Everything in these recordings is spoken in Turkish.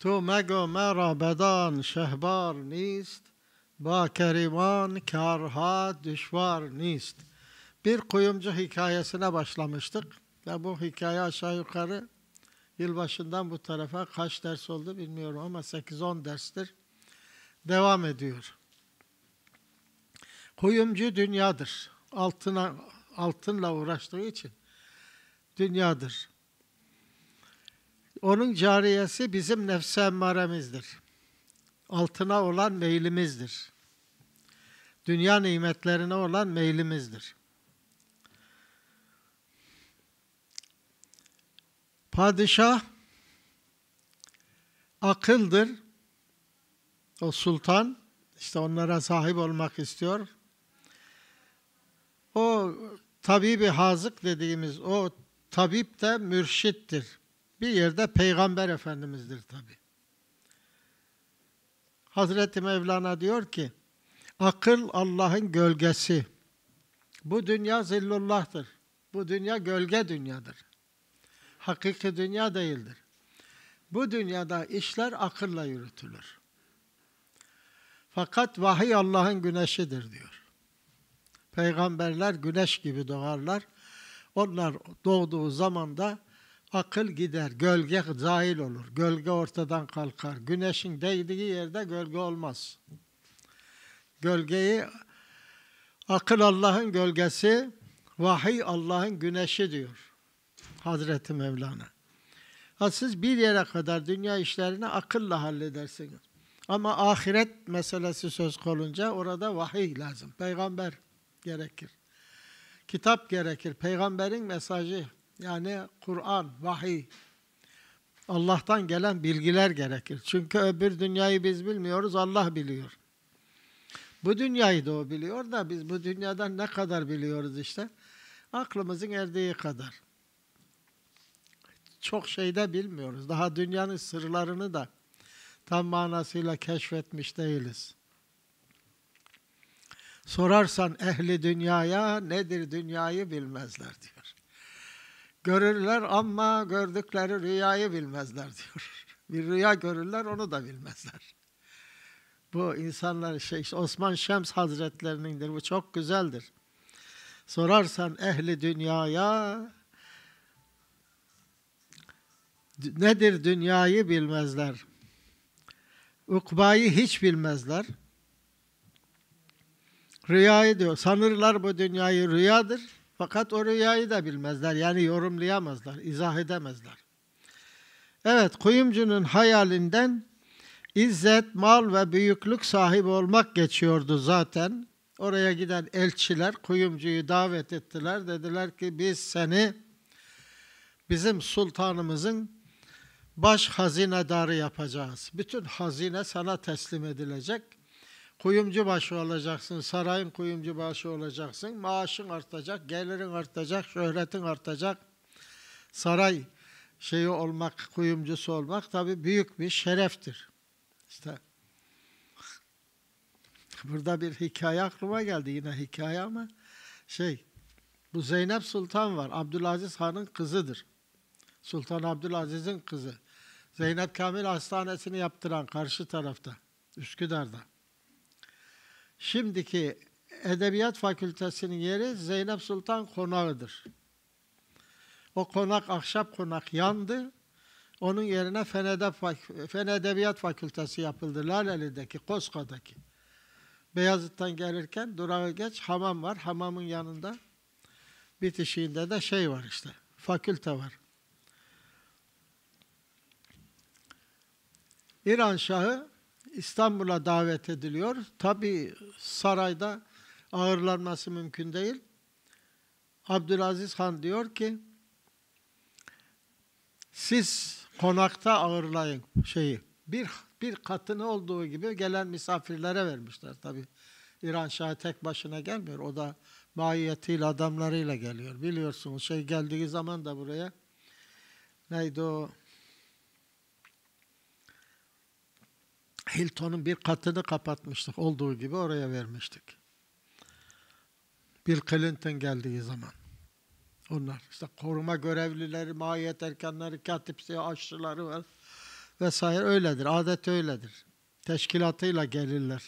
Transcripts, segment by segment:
تو مگو مرا بدان شهبار نیست با keriman karha düşvar نیست bir kuyumcu hikayesine başlamıştık ve bu hikaye aşağı yukarı yılbaşından bu tarafa kaç ders oldu bilmiyorum ama 8-10 derstir devam ediyor. Kuyumcu dünyadır. Altına altınla uğraştığı için dünyadır. Onun cariyesi bizim nefse emmaremizdir. Altına olan meylimizdir. Dünya nimetlerine olan meylimizdir. Padişah akıldır. O sultan işte onlara sahip olmak istiyor. O tabibi hazık dediğimiz o tabip de mürşittir. Bir yerde Peygamber Efendimiz'dir tabi. Hazreti Mevlana diyor ki, akıl Allah'ın gölgesi. Bu dünya zillullah'tır. Bu dünya gölge dünyadır. Hakiki dünya değildir. Bu dünyada işler akılla yürütülür. Fakat vahiy Allah'ın güneşidir diyor. Peygamberler güneş gibi doğarlar. Onlar doğduğu zaman da akıl gider, gölge zahil olur, gölge ortadan kalkar. Güneşin değdiği yerde gölge olmaz. Gölgeyi akıl Allah'ın gölgesi, vahiy Allah'ın güneşi diyor Hazreti Mevlana. Ha siz bir yere kadar dünya işlerini akılla halledersiniz. Ama ahiret meselesi söz konunca orada vahiy lazım. Peygamber gerekir. Kitap gerekir. Peygamberin mesajı yani Kur'an, vahiy, Allah'tan gelen bilgiler gerekir. Çünkü öbür dünyayı biz bilmiyoruz, Allah biliyor. Bu dünyayı da o biliyor da biz bu dünyadan ne kadar biliyoruz işte? Aklımızın erdiği kadar. Çok şey de bilmiyoruz. Daha dünyanın sırlarını da tam manasıyla keşfetmiş değiliz. Sorarsan ehli dünyaya nedir dünyayı bilmezler diyor. Görürler ama gördükleri rüyayı bilmezler diyor. Bir rüya görürler onu da bilmezler. Bu insanlar şey Osman Şems Hazretlerinindir. Bu çok güzeldir. Sorarsan ehli dünyaya nedir dünyayı bilmezler. Ukbayı hiç bilmezler. Rüyayı diyor. Sanırlar bu dünyayı rüyadır. Fakat o rüyayı da bilmezler. Yani yorumlayamazlar, izah edemezler. Evet, kuyumcunun hayalinden izzet, mal ve büyüklük sahibi olmak geçiyordu zaten. Oraya giden elçiler kuyumcuyu davet ettiler. Dediler ki biz seni bizim sultanımızın baş hazinedarı yapacağız. Bütün hazine sana teslim edilecek. Kuyumcu başı olacaksın, sarayın kuyumcu başı olacaksın. Maaşın artacak, gelirin artacak, şöhretin artacak. Saray şeyi olmak, kuyumcusu olmak tabi büyük bir şereftir. İşte burada bir hikaye aklıma geldi yine hikaye ama şey bu Zeynep Sultan var. Abdülaziz Han'ın kızıdır. Sultan Abdülaziz'in kızı. Zeynep Kamil Hastanesi'ni yaptıran karşı tarafta, Üsküdar'da. Şimdiki Edebiyat Fakültesinin yeri Zeynep Sultan Konağı'dır. O konak, ahşap konak yandı. Onun yerine Fen, Edeb, Fen Edebiyat Fakültesi yapıldı. Laleli'deki, Koska'daki. Beyazıt'tan gelirken durağı geç, hamam var. Hamamın yanında bitişiğinde de şey var işte, fakülte var. İran Şahı İstanbul'a davet ediliyor. Tabi sarayda ağırlanması mümkün değil. Abdülaziz Han diyor ki siz konakta ağırlayın şeyi. Bir bir katını olduğu gibi gelen misafirlere vermişler tabi. İran Şahı tek başına gelmiyor. O da mahiyetiyle adamlarıyla geliyor. Biliyorsunuz şey geldiği zaman da buraya neydi o Hilton'un bir katını kapatmıştık. Olduğu gibi oraya vermiştik. Bill Clinton geldiği zaman. Onlar işte koruma görevlileri, mahiyet erkanları, katipsi, aşçıları var. vesaire öyledir. Adet öyledir. Teşkilatıyla gelirler.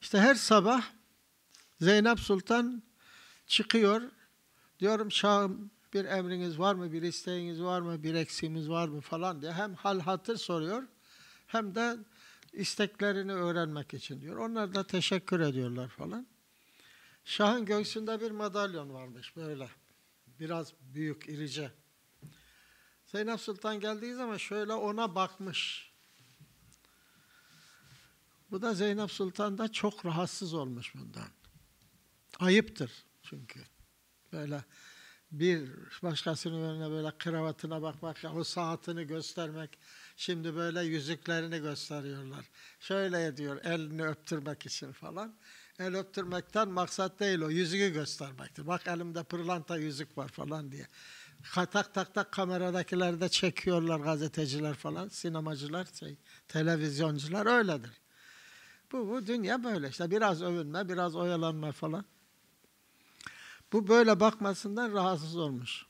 İşte her sabah Zeynep Sultan çıkıyor. Diyorum Şahım bir emriniz var mı, bir isteğiniz var mı, bir eksiğimiz var mı falan diye. Hem hal hatır soruyor hem de isteklerini öğrenmek için diyor. Onlar da teşekkür ediyorlar falan. Şahın göğsünde bir madalyon varmış böyle. Biraz büyük, irice. Zeynep Sultan geldiği zaman şöyle ona bakmış. Bu da Zeynep Sultan da çok rahatsız olmuş bundan. Ayıptır çünkü. Böyle bir başkasının önüne böyle kravatına bakmak, o saatini göstermek. Şimdi böyle yüzüklerini gösteriyorlar. Şöyle diyor elini öptürmek için falan. El öptürmekten maksat değil o, yüzüğü göstermektir. Bak elimde pırlanta yüzük var falan diye. Tak tak tak kameradakiler de çekiyorlar gazeteciler falan, sinemacılar, şey, televizyoncular öyledir. Bu, bu dünya böyle işte biraz övünme, biraz oyalanma falan. Bu böyle bakmasından rahatsız olmuş.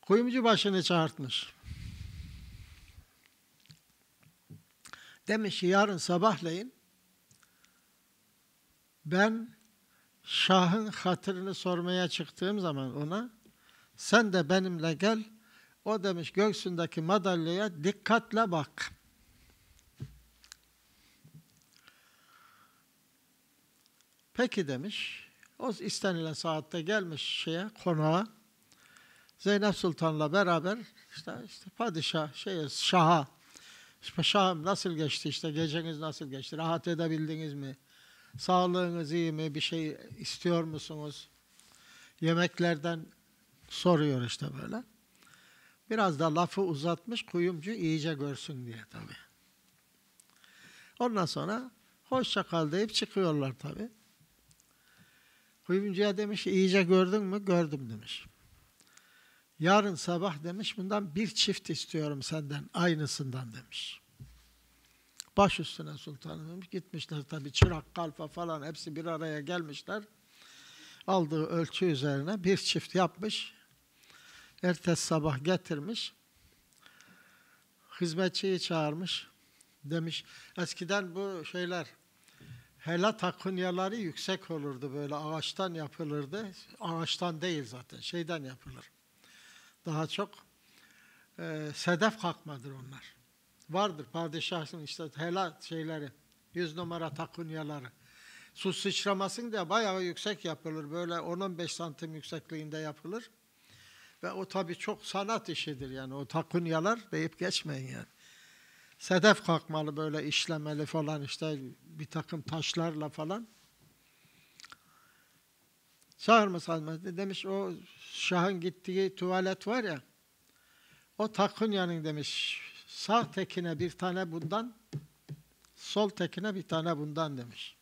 Kuyumcu başını çağırtmış. Demiş ki yarın sabahleyin ben Şah'ın hatırını sormaya çıktığım zaman ona sen de benimle gel. O demiş göğsündeki madalyaya dikkatle bak. Peki demiş. O istenilen saatte gelmiş şeye, konağa. Zeynep Sultan'la beraber işte, işte padişah, şey, şaha, işte şahım nasıl geçti işte geceniz nasıl geçti, rahat edebildiniz mi, sağlığınız iyi mi, bir şey istiyor musunuz, yemeklerden soruyor işte böyle. Biraz da lafı uzatmış kuyumcu iyice görsün diye tabii. Ondan sonra hoşça kal deyip çıkıyorlar tabii. Kuyumcuya demiş iyice gördün mü? Gördüm demiş. Yarın sabah demiş bundan bir çift istiyorum senden aynısından demiş. Baş üstüne sultanım demiş. Gitmişler tabii çırak kalfa falan hepsi bir araya gelmişler. Aldığı ölçü üzerine bir çift yapmış. Ertesi sabah getirmiş. Hizmetçiyi çağırmış. Demiş eskiden bu şeyler Hela takunyaları yüksek olurdu böyle ağaçtan yapılırdı. Ağaçtan değil zaten şeyden yapılır. Daha çok e, sedef kalkmadır onlar. Vardır padişahın işte hela şeyleri, yüz numara takunyaları. Su sıçramasın diye bayağı yüksek yapılır. Böyle 10-15 santim yüksekliğinde yapılır. Ve o tabii çok sanat işidir yani o takunyalar deyip geçmeyin yani sedef kalkmalı böyle işlemeli falan işte bir takım taşlarla falan. Çağırmış Hazreti demiş o Şah'ın gittiği tuvalet var ya o Takunyan'ın demiş sağ tekine bir tane bundan sol tekine bir tane bundan demiş.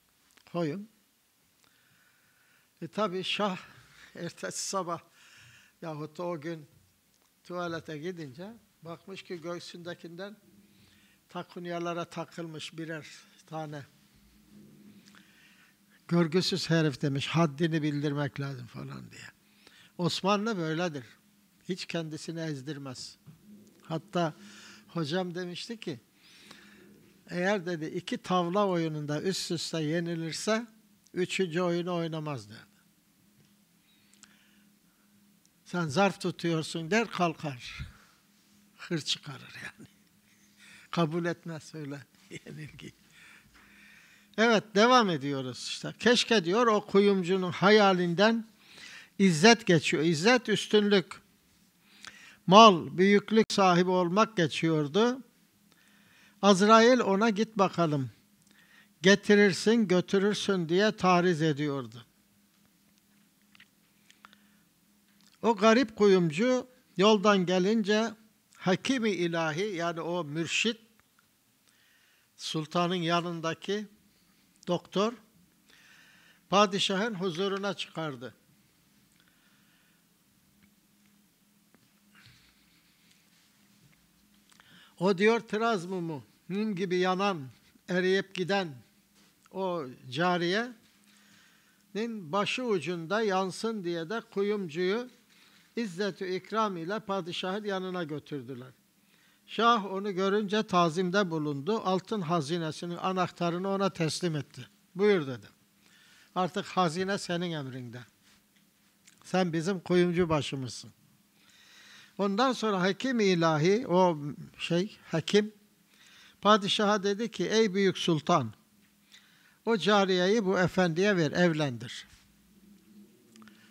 Koyun. E tabi Şah ertesi sabah yahut o gün tuvalete gidince bakmış ki göğsündekinden takunyalara takılmış birer tane. Görgüsüz herif demiş, haddini bildirmek lazım falan diye. Osmanlı böyledir. Hiç kendisini ezdirmez. Hatta hocam demişti ki, eğer dedi iki tavla oyununda üst üste yenilirse, üçüncü oyunu oynamaz derdi. Sen zarf tutuyorsun der kalkar. Hır çıkarır yani kabul etmez öyle yenilgi. Evet devam ediyoruz işte. Keşke diyor o kuyumcunun hayalinden izzet geçiyor. İzzet üstünlük, mal, büyüklük sahibi olmak geçiyordu. Azrail ona git bakalım, getirirsin, götürürsün diye tariz ediyordu. O garip kuyumcu yoldan gelince hakimi ilahi yani o mürşit sultanın yanındaki doktor padişahın huzuruna çıkardı. O diyor tıraz mumu, mum gibi yanan, eriyip giden o cariyenin başı ucunda yansın diye de kuyumcuyu İzzetü ikram ile padişahın yanına götürdüler. Şah onu görünce tazimde bulundu. Altın hazinesinin anahtarını ona teslim etti. Buyur dedi. Artık hazine senin emrinde. Sen bizim kuyumcu başımızsın. Ondan sonra hakim ilahi o şey hakim padişaha dedi ki ey büyük sultan o cariyeyi bu efendiye ver evlendir.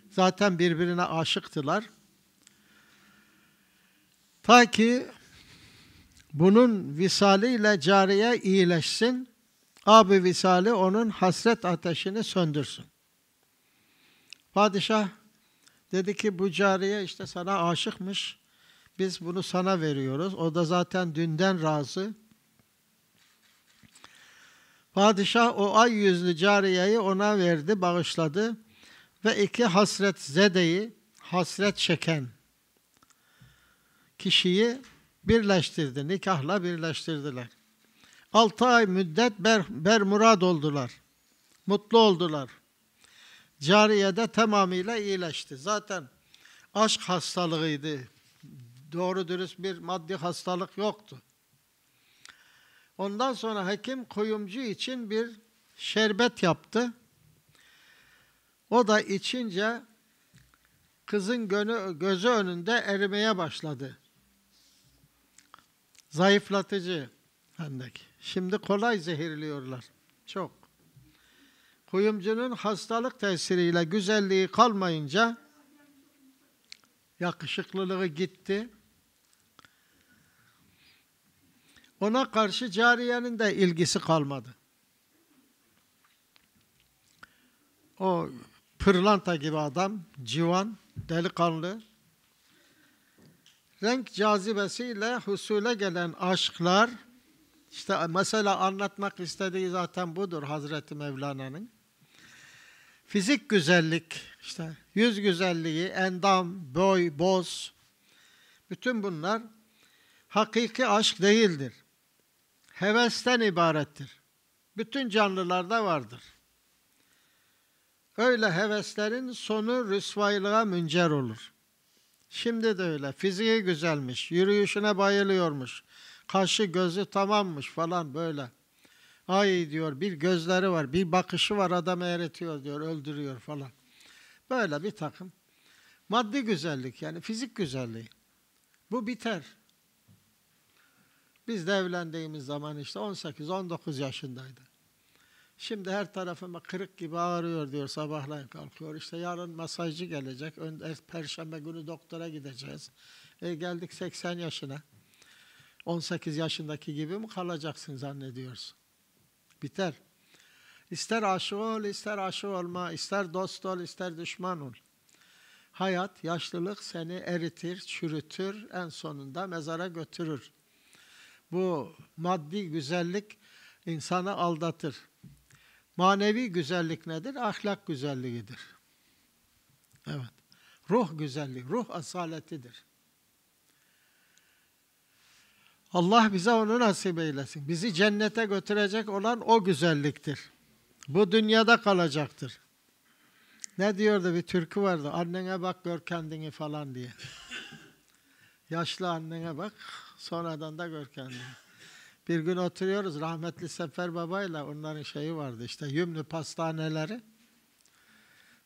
Zaten birbirine aşıktılar. Ta ki bunun visaliyle cariye iyileşsin, abi visali onun hasret ateşini söndürsün. Padişah dedi ki bu cariye işte sana aşıkmış, biz bunu sana veriyoruz. O da zaten dünden razı. Padişah o ay yüzlü cariyeyi ona verdi, bağışladı ve iki hasret zedeyi, hasret çeken kişiyi birleştirdi, nikahla birleştirdiler. Altı ay müddet ber, bermurad oldular, mutlu oldular. Cariye de tamamıyla iyileşti. Zaten aşk hastalığıydı. Doğru dürüst bir maddi hastalık yoktu. Ondan sonra hekim kuyumcu için bir şerbet yaptı. O da içince kızın gönü, gözü önünde erimeye başladı. Zayıflatıcı hendek. Şimdi kolay zehirliyorlar. Çok. Kuyumcunun hastalık tesiriyle güzelliği kalmayınca yakışıklılığı gitti. Ona karşı cariyenin de ilgisi kalmadı. O pırlanta gibi adam, civan, delikanlı, renk cazibesiyle husule gelen aşklar, işte mesela anlatmak istediği zaten budur Hazreti Mevlana'nın. Fizik güzellik, işte yüz güzelliği, endam, boy, boz, bütün bunlar hakiki aşk değildir. Hevesten ibarettir. Bütün canlılarda vardır. Öyle heveslerin sonu rüsvaylığa müncer olur. Şimdi de öyle. Fiziği güzelmiş, yürüyüşüne bayılıyormuş, kaşı gözü tamammış falan böyle. Ay diyor bir gözleri var, bir bakışı var adamı eritiyor diyor, öldürüyor falan. Böyle bir takım. Maddi güzellik yani fizik güzelliği. Bu biter. Biz de evlendiğimiz zaman işte 18-19 yaşındaydı. Şimdi her tarafıma kırık gibi ağrıyor diyor sabahleyin kalkıyor. İşte yarın masajcı gelecek. Perşembe günü doktora gideceğiz. E, geldik 80 yaşına. 18 yaşındaki gibi mi kalacaksın zannediyorsun? Biter. İster aşık ol, ister aşık olma, ister dost ol, ister düşman ol. Hayat, yaşlılık seni eritir, çürütür, en sonunda mezara götürür. Bu maddi güzellik insanı aldatır. Manevi güzellik nedir? Ahlak güzelliğidir. Evet. Ruh güzellik, ruh asaletidir. Allah bize onu nasip eylesin. Bizi cennete götürecek olan o güzelliktir. Bu dünyada kalacaktır. Ne diyordu bir türkü vardı. Annene bak gör kendini falan diye. Yaşlı annene bak sonradan da gör kendini. Bir gün oturuyoruz rahmetli Sefer Baba'yla onların şeyi vardı işte yümlü pastaneleri.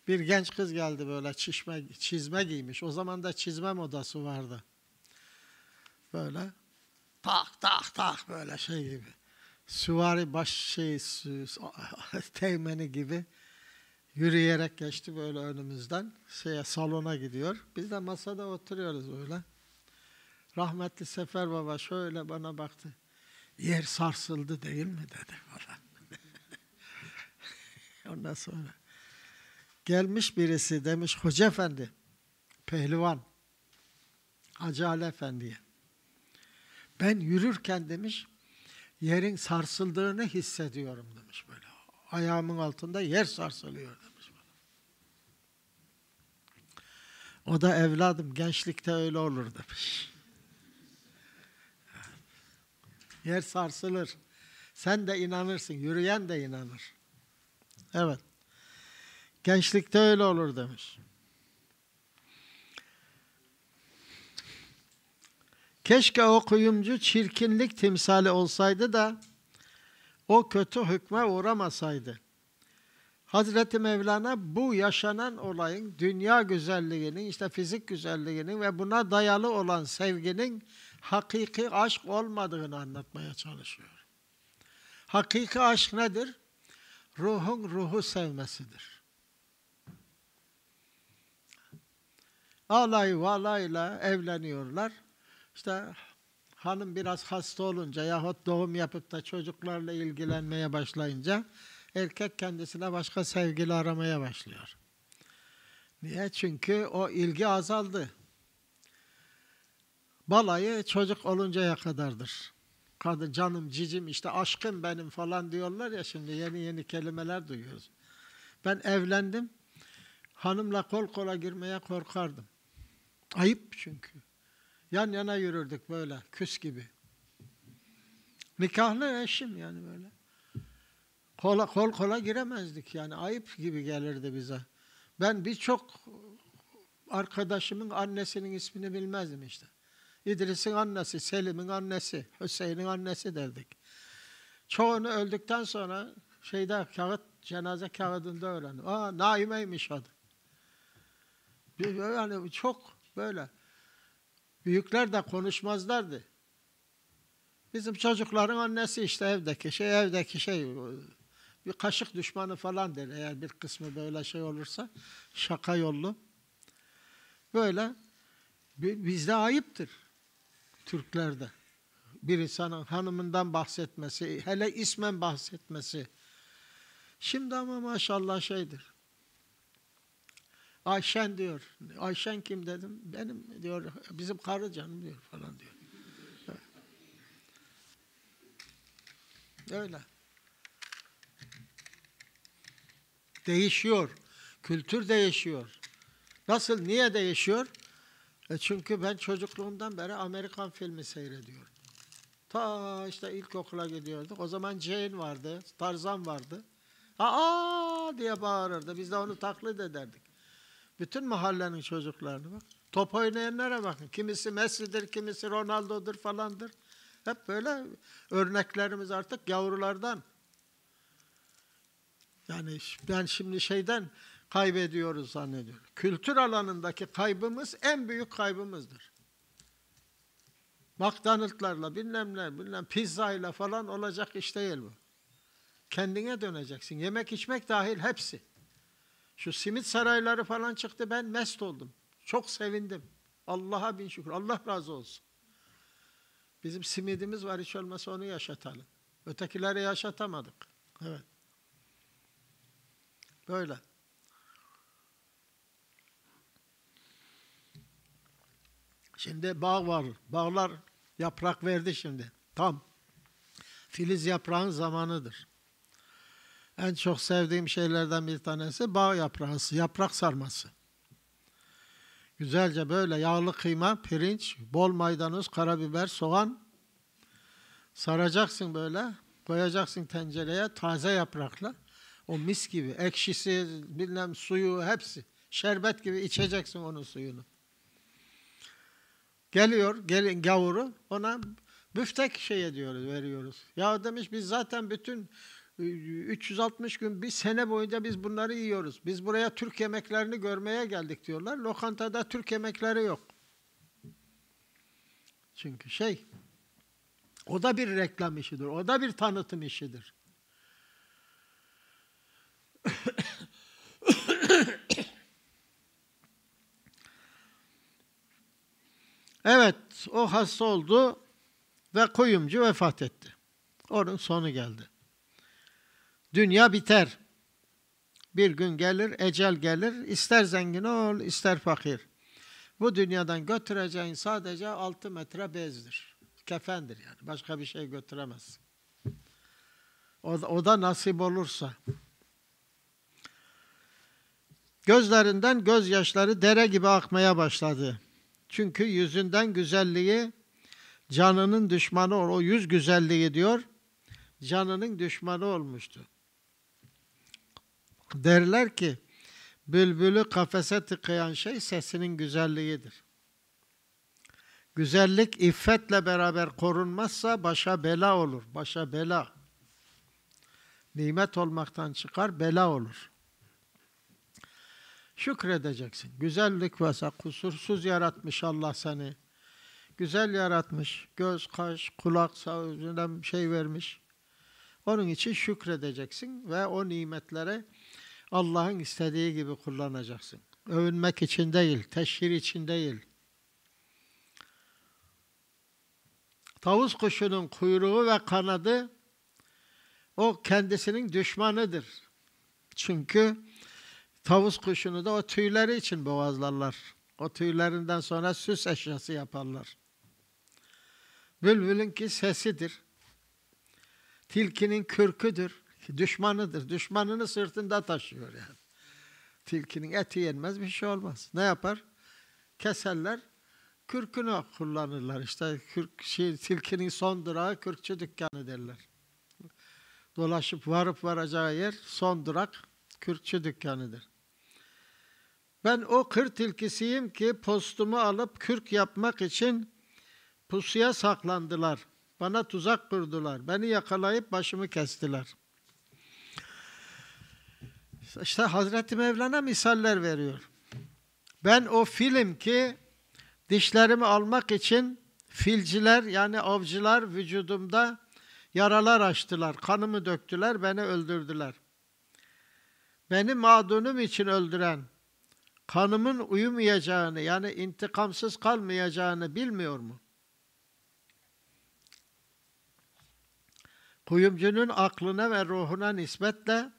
Bir genç kız geldi böyle çişme, çizme giymiş. O zaman da çizme modası vardı. Böyle tak tak tak böyle şey gibi. Süvari baş şey teğmeni gibi yürüyerek geçti böyle önümüzden. Şeye, salona gidiyor. Biz de masada oturuyoruz böyle. Rahmetli Sefer Baba şöyle bana baktı. Yer sarsıldı değil mi dedi falan. Ondan sonra gelmiş birisi demiş Hoca Efendi, pehlivan, Hacı Ali Efendi'ye. Ben yürürken demiş yerin sarsıldığını hissediyorum demiş böyle. Ayağımın altında yer sarsılıyor demiş. O da evladım gençlikte öyle olur demiş. Yer sarsılır. Sen de inanırsın, yürüyen de inanır. Evet. Gençlikte öyle olur demiş. Keşke o kuyumcu çirkinlik timsali olsaydı da o kötü hükme uğramasaydı. Hazreti Mevlana bu yaşanan olayın dünya güzelliğinin, işte fizik güzelliğinin ve buna dayalı olan sevginin hakiki aşk olmadığını anlatmaya çalışıyor. Hakiki aşk nedir? Ruhun ruhu sevmesidir. Alay valayla evleniyorlar. İşte hanım biraz hasta olunca yahut doğum yapıp da çocuklarla ilgilenmeye başlayınca erkek kendisine başka sevgili aramaya başlıyor. Niye? Çünkü o ilgi azaldı. Balayı çocuk oluncaya kadardır. Kadın canım cicim işte aşkım benim falan diyorlar ya şimdi yeni yeni kelimeler duyuyoruz. Ben evlendim. Hanımla kol kola girmeye korkardım. Ayıp çünkü. Yan yana yürürdük böyle küs gibi. Nikahlı eşim yani böyle. Kola, kol kola giremezdik yani ayıp gibi gelirdi bize. Ben birçok arkadaşımın annesinin ismini bilmezdim işte. İdris'in annesi, Selim'in annesi, Hüseyin'in annesi derdik. Çoğunu öldükten sonra şeyde kağıt, cenaze kağıdında öğrendim. Aa Naime'ymiş adı. Yani çok böyle. Büyükler de konuşmazlardı. Bizim çocukların annesi işte evdeki şey, evdeki şey bir kaşık düşmanı falan der eğer bir kısmı böyle şey olursa şaka yollu. Böyle bizde ayıptır Türklerde. Bir insanın hanımından bahsetmesi, hele ismen bahsetmesi. Şimdi ama maşallah şeydir. Ayşen diyor. Ayşen kim dedim. Benim diyor bizim karı canım diyor falan diyor. Öyle. Değişiyor. Kültür değişiyor. Nasıl, niye değişiyor? E çünkü ben çocukluğumdan beri Amerikan filmi seyrediyorum. Ta işte ilkokula gidiyorduk. O zaman Jane vardı, Tarzan vardı. Aa diye bağırırdı. Biz de onu taklit ederdik. Bütün mahallenin çocuklarını bak. Top oynayanlara bakın. Kimisi Messi'dir, kimisi Ronaldo'dur falandır. Hep böyle örneklerimiz artık yavrulardan. Yani ben şimdi şeyden kaybediyoruz zannediyorum. Kültür alanındaki kaybımız en büyük kaybımızdır. McDonald'larla bilmem ne, bilmem pizzayla falan olacak iş değil bu. Kendine döneceksin. Yemek içmek dahil hepsi. Şu simit sarayları falan çıktı ben mest oldum. Çok sevindim. Allah'a bin şükür. Allah razı olsun. Bizim simidimiz var hiç olmasa onu yaşatalım. Ötekileri yaşatamadık. Evet. Böyle. Şimdi bağ var. Bağlar yaprak verdi şimdi. Tam. Filiz yaprağın zamanıdır. En çok sevdiğim şeylerden bir tanesi bağ yaprağı, yaprak sarması. Güzelce böyle yağlı kıyma, pirinç, bol maydanoz, karabiber, soğan saracaksın böyle, koyacaksın tencereye taze yaprakla. O mis gibi, ekşisi, bilmem suyu hepsi. Şerbet gibi içeceksin onun suyunu. Geliyor, gelin gavuru, ona büftek şey ediyoruz, veriyoruz. Ya demiş biz zaten bütün 360 gün bir sene boyunca biz bunları yiyoruz. Biz buraya Türk yemeklerini görmeye geldik diyorlar. Lokantada Türk yemekleri yok. Çünkü şey o da bir reklam işidir. O da bir tanıtım işidir. Evet, o hasta oldu ve kuyumcu vefat etti. Onun sonu geldi. Dünya biter. Bir gün gelir, ecel gelir. İster zengin ol, ister fakir. Bu dünyadan götüreceğin sadece altı metre bezdir. Kefendir yani. Başka bir şey götüremez. O da, o da nasip olursa. Gözlerinden gözyaşları dere gibi akmaya başladı. Çünkü yüzünden güzelliği canının düşmanı o yüz güzelliği diyor canının düşmanı olmuştu. Derler ki bülbülü kafese tıkayan şey sesinin güzelliğidir. Güzellik iffetle beraber korunmazsa başa bela olur. Başa bela. Nimet olmaktan çıkar, bela olur. Şükredeceksin. Güzellik varsa kusursuz yaratmış Allah seni. Güzel yaratmış. Göz, kaş, kulak, sağ şey vermiş. Onun için şükredeceksin ve o nimetlere Allah'ın istediği gibi kullanacaksın. Övünmek için değil, teşhir için değil. Tavus kuşunun kuyruğu ve kanadı o kendisinin düşmanıdır. Çünkü tavus kuşunu da o tüyleri için boğazlarlar. O tüylerinden sonra süs eşyası yaparlar. Bülbülün ki sesidir. Tilkinin kürküdür. Düşmanıdır. Düşmanını sırtında taşıyor yani. Tilkinin eti yenmez bir şey olmaz. Ne yapar? Keserler, kürkünü kullanırlar. İşte kürk, şey, tilkinin son durağı kürkçü dükkanı derler. Dolaşıp varıp varacağı yer son durak kürkçü dükkanıdır. Ben o kır tilkisiyim ki postumu alıp kürk yapmak için pusuya saklandılar. Bana tuzak kurdular. Beni yakalayıp başımı kestiler. İşte Hazreti Mevlana misaller veriyor. Ben o film ki dişlerimi almak için filciler yani avcılar vücudumda yaralar açtılar, kanımı döktüler, beni öldürdüler. Beni mağdunum için öldüren, kanımın uyumayacağını yani intikamsız kalmayacağını bilmiyor mu? Kuyumcunun aklına ve ruhuna nispetle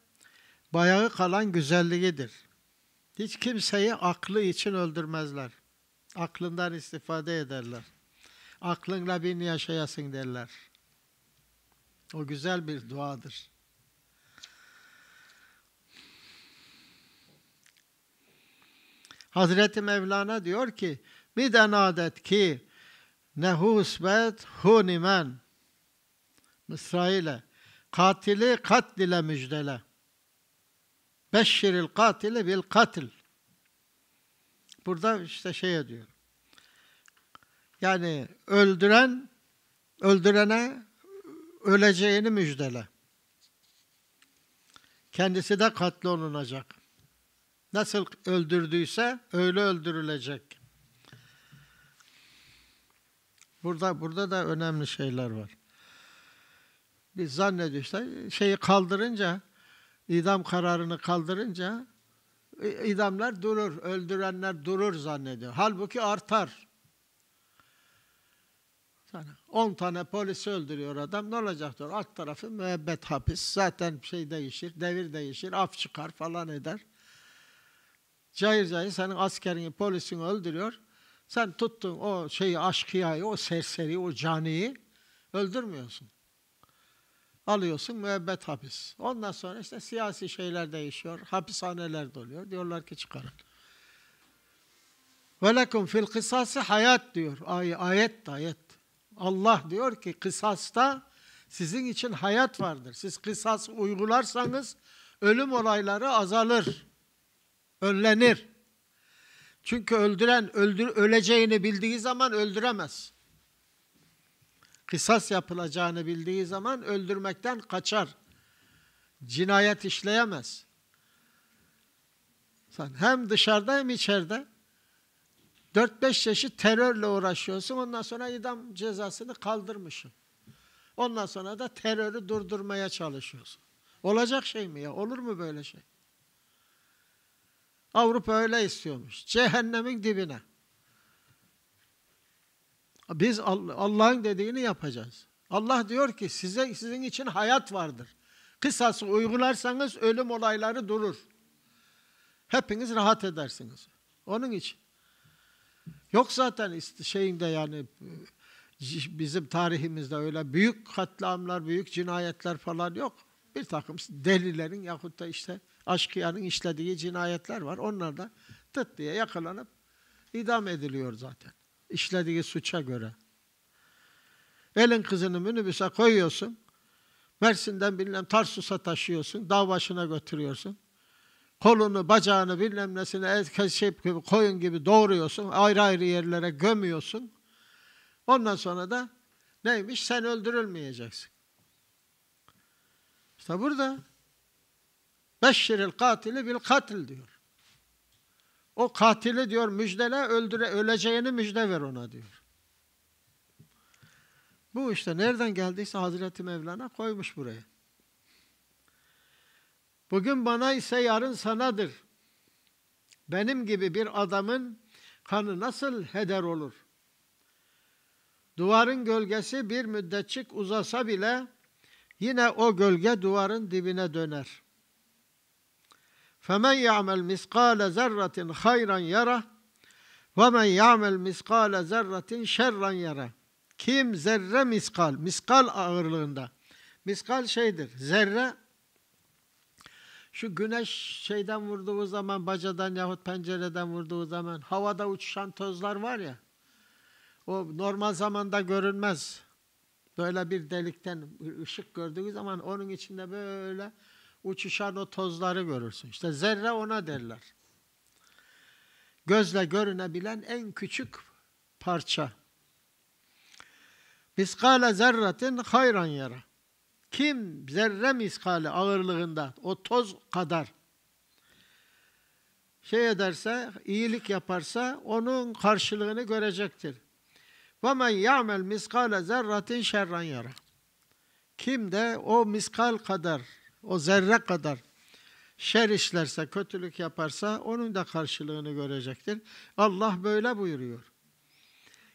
bayağı kalan güzelliğidir. Hiç kimseyi aklı için öldürmezler. Aklından istifade ederler. Aklınla bin yaşayasın derler. O güzel bir duadır. Hazreti Mevlana diyor ki, Miden adet ki nehus bet hunimen Mısra ile katili kat ile müjdele. Beşşiril katili bil katil. Burada işte şey diyor. Yani öldüren öldürene öleceğini müjdele. Kendisi de katli olunacak. Nasıl öldürdüyse öyle öldürülecek. Burada burada da önemli şeyler var. Biz zannediyoruz şeyi kaldırınca idam kararını kaldırınca idamlar durur, öldürenler durur zannediyor. Halbuki artar. 10 tane polis öldürüyor adam ne olacak diyor. Alt tarafı müebbet hapis. Zaten şey değişir, devir değişir, af çıkar falan eder. Cayır cayır senin askerini, polisini öldürüyor. Sen tuttun o şeyi, aşkıyayı, o serseri, o caniyi öldürmüyorsun alıyorsun müebbet hapis. Ondan sonra işte siyasi şeyler değişiyor, hapishaneler doluyor. Diyorlar ki çıkarın. Lekum fil kısası hayat diyor. Ay, ayet ayet. Allah diyor ki kısasta sizin için hayat vardır. Siz kısası uygularsanız ölüm olayları azalır. Önlenir. Çünkü öldüren öldür, öleceğini bildiği zaman öldüremez kısas yapılacağını bildiği zaman öldürmekten kaçar. Cinayet işleyemez. Sen hem dışarıda hem içeride 4-5 çeşit terörle uğraşıyorsun. Ondan sonra idam cezasını kaldırmışsın. Ondan sonra da terörü durdurmaya çalışıyorsun. Olacak şey mi ya? Olur mu böyle şey? Avrupa öyle istiyormuş. Cehennemin dibine. Biz Allah'ın dediğini yapacağız. Allah diyor ki size sizin için hayat vardır. Kısası uygularsanız ölüm olayları durur. Hepiniz rahat edersiniz. Onun için. Yok zaten şeyinde yani bizim tarihimizde öyle büyük katliamlar, büyük cinayetler falan yok. Bir takım delilerin yahut da işte aşkıyanın işlediği cinayetler var. Onlar da tıt diye yakalanıp idam ediliyor zaten işlediği suça göre. Elin kızını minibüse koyuyorsun. Mersin'den bilmem Tarsus'a taşıyorsun. Dağ başına götürüyorsun. Kolunu, bacağını bilmem nesine şey gibi, koyun gibi doğruyorsun. Ayrı ayrı yerlere gömüyorsun. Ondan sonra da neymiş? Sen öldürülmeyeceksin. İşte burada beşşiril katili bil katil diyor. O katili diyor müjdele öldüre öleceğini müjde ver ona diyor. Bu işte nereden geldiyse Hazreti Mevlana koymuş buraya. Bugün bana ise yarın sanadır. Benim gibi bir adamın kanı nasıl heder olur? Duvarın gölgesi bir müddetçik uzasa bile yine o gölge duvarın dibine döner. فَمَنْ يَعْمَلْ مِسْقَالَ زَرَّةٍ خَيْرًا يَرَهُ وَمَنْ يَعْمَلْ مِسْقَالَ زَرَّةٍ شَرًّا يَرَهُ Kim zerre miskal, miskal ağırlığında. Miskal şeydir, zerre şu güneş şeyden vurduğu zaman, bacadan yahut pencereden vurduğu zaman havada uçuşan tozlar var ya, o normal zamanda görünmez. Böyle bir delikten ışık gördüğü zaman onun içinde böyle uçuşan o tozları görürsün. İşte zerre ona derler. Gözle görünebilen en küçük parça. Miskale zerratin hayran yara. Kim zerre miskali ağırlığında o toz kadar şey ederse, iyilik yaparsa onun karşılığını görecektir. Ve men ya'mel miskale zerratin şerran yara. Kim de o miskal kadar, o zerre kadar şer işlerse, kötülük yaparsa onun da karşılığını görecektir. Allah böyle buyuruyor.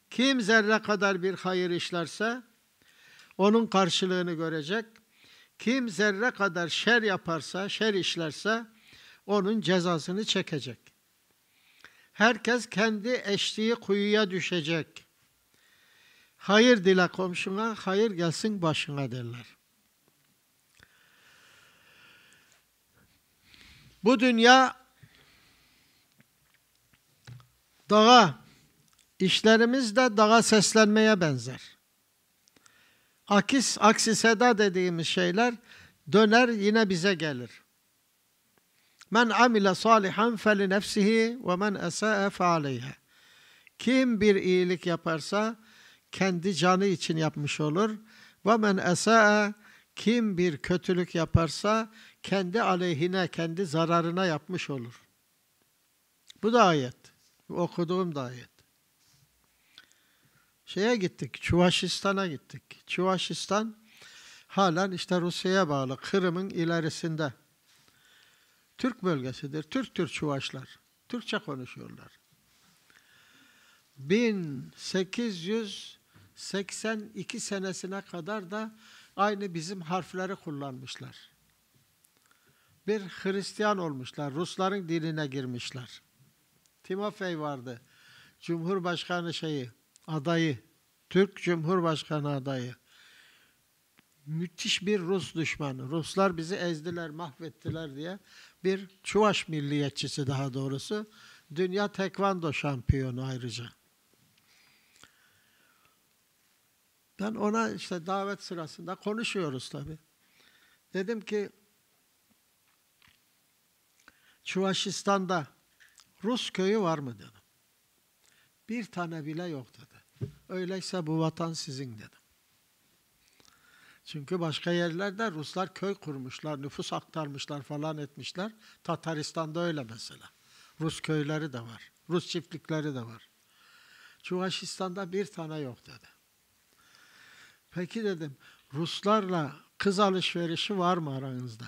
Kim zerre kadar bir hayır işlerse onun karşılığını görecek. Kim zerre kadar şer yaparsa, şer işlerse onun cezasını çekecek. Herkes kendi eşliği kuyuya düşecek. Hayır dile komşuna, hayır gelsin başına derler. Bu dünya dağa, işlerimiz de dağa seslenmeye benzer. Akis, aksi seda dediğimiz şeyler döner yine bize gelir. Men amile salihan feli nefsihi ve men esa'e fe Kim bir iyilik yaparsa kendi canı için yapmış olur. Ve men esa'e kim bir kötülük yaparsa kendi aleyhine, kendi zararına yapmış olur. Bu da ayet. Okuduğum da ayet. Şeye gittik, Çuvaşistan'a gittik. Çuvaşistan halen işte Rusya'ya bağlı, Kırım'ın ilerisinde. Türk bölgesidir. Türk Türk Çuvaşlar. Türkçe konuşuyorlar. 1882 senesine kadar da aynı bizim harfleri kullanmışlar. Bir Hristiyan olmuşlar. Rusların dinine girmişler. Timofey vardı. Cumhurbaşkanı şeyi, adayı. Türk Cumhurbaşkanı adayı. Müthiş bir Rus düşmanı. Ruslar bizi ezdiler, mahvettiler diye bir Çuvaş milliyetçisi daha doğrusu. Dünya tekvando şampiyonu ayrıca. Ben ona işte davet sırasında konuşuyoruz tabi. Dedim ki Çuvaşistan'da Rus köyü var mı dedim. Bir tane bile yok dedi. Öyleyse bu vatan sizin dedim. Çünkü başka yerlerde Ruslar köy kurmuşlar, nüfus aktarmışlar falan etmişler. Tataristan'da öyle mesela. Rus köyleri de var. Rus çiftlikleri de var. Çuvaşistan'da bir tane yok dedi. Peki dedim, Ruslarla kız alışverişi var mı aranızda?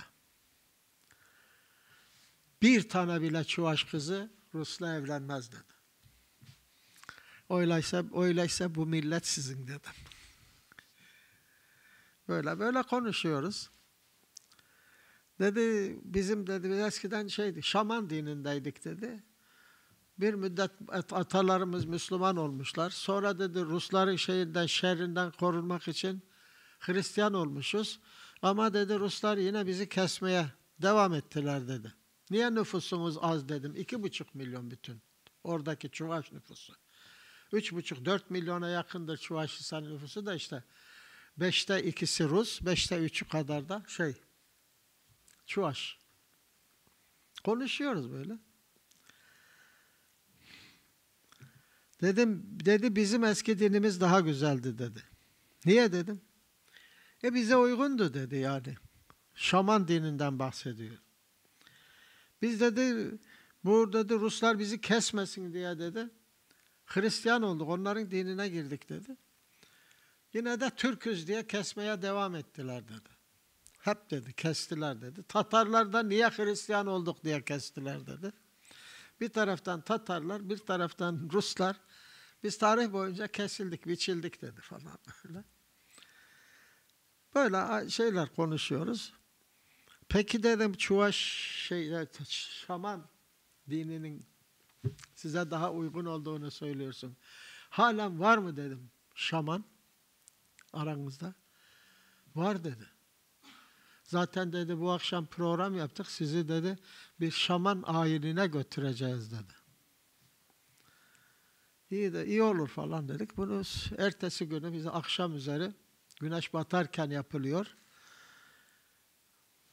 Bir tane bile Çuvaş kızı Rus'la evlenmez dedi. Öyleyse, öyleyse bu millet sizin dedim. Böyle böyle konuşuyoruz. Dedi bizim dedi biz eskiden şeydi şaman dinindeydik dedi. Bir müddet atalarımız Müslüman olmuşlar. Sonra dedi Rusların şeyinden şerrinden korunmak için Hristiyan olmuşuz. Ama dedi Ruslar yine bizi kesmeye devam ettiler dedi. Niye nüfusumuz az dedim. İki buçuk milyon bütün. Oradaki Çuvaş nüfusu. Üç buçuk, dört milyona yakındır Çuvaşistan nüfusu da işte. Beşte ikisi Rus, beşte üçü kadar da şey, Çuvaş. Konuşuyoruz böyle. Dedim dedi bizim eski dinimiz daha güzeldi dedi. Niye dedim? E bize uygundu dedi yani. Şaman dininden bahsediyor. Biz dedi bu dedi Ruslar bizi kesmesin diye dedi. Hristiyan olduk onların dinine girdik dedi. Yine de Türküz diye kesmeye devam ettiler dedi. Hep dedi kestiler dedi. Tatarlar da niye Hristiyan olduk diye kestiler dedi. Bir taraftan Tatarlar, bir taraftan Ruslar. Biz tarih boyunca kesildik, biçildik dedi falan böyle. Böyle şeyler konuşuyoruz. Peki dedim Çuvaş şey Şaman dininin size daha uygun olduğunu söylüyorsun. Halen var mı dedim Şaman aranızda? Var dedi. Zaten dedi bu akşam program yaptık. Sizi dedi bir şaman ayinine götüreceğiz dedi. İyi de iyi olur falan dedik. Bunu ertesi günü bize akşam üzeri güneş batarken yapılıyor.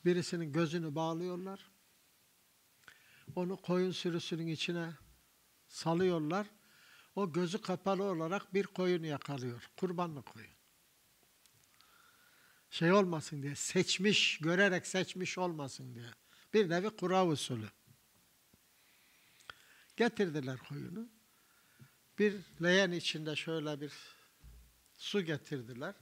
Birisinin gözünü bağlıyorlar. Onu koyun sürüsünün içine salıyorlar. O gözü kapalı olarak bir koyun yakalıyor. Kurbanlık koyun şey olmasın diye, seçmiş, görerek seçmiş olmasın diye. Bir nevi kura usulü. Getirdiler koyunu. Bir leğen içinde şöyle bir su getirdiler.